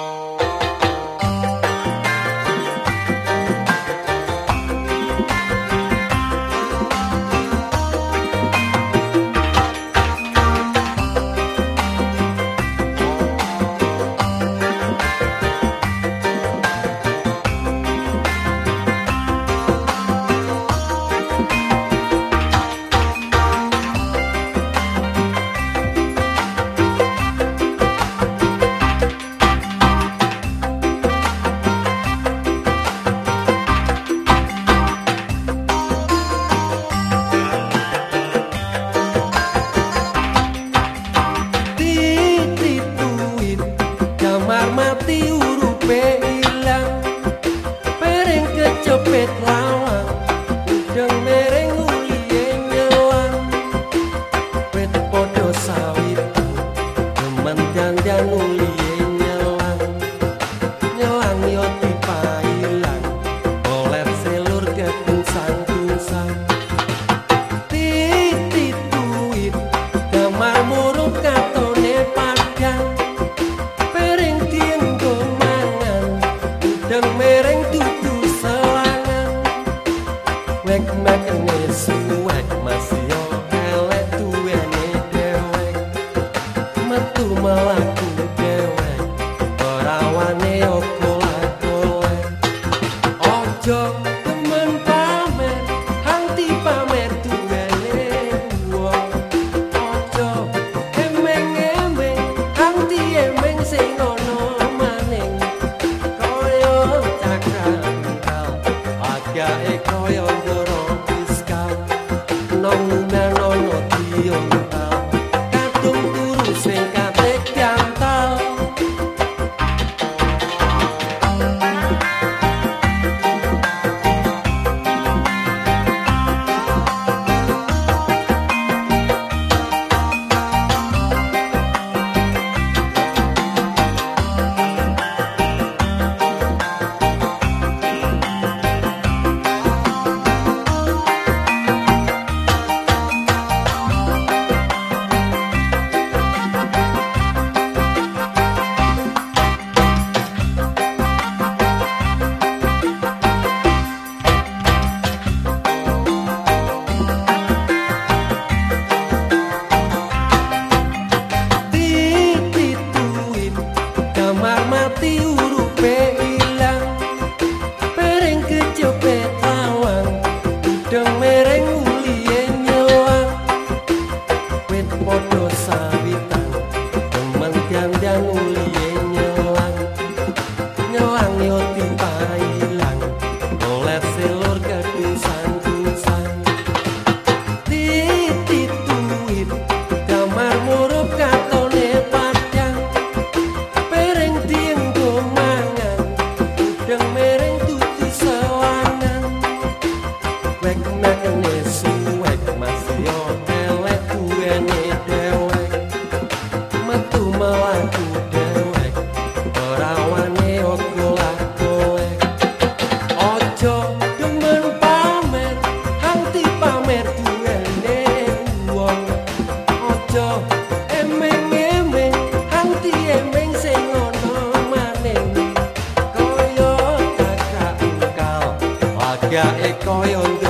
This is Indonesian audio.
Oh. jepit lawan, Deng mereng ulie nyelang Wet podo sawit Temen dandan ulie nyelang Nyelang yo dipailan Oleh selur ketung sang-tung Titit duit Gamar murung kato padang. Pereng dienggo mangan Deng mereng duit metu melaku dewek ora wane opo lakone ojo temen pamer hanti pamer duwene wong. Ojo emeng emeng hanti emeng sing ono maning koyo cakal kal akeh koyo ndoro fiskal nang nang ono tiyo Aleluya. soil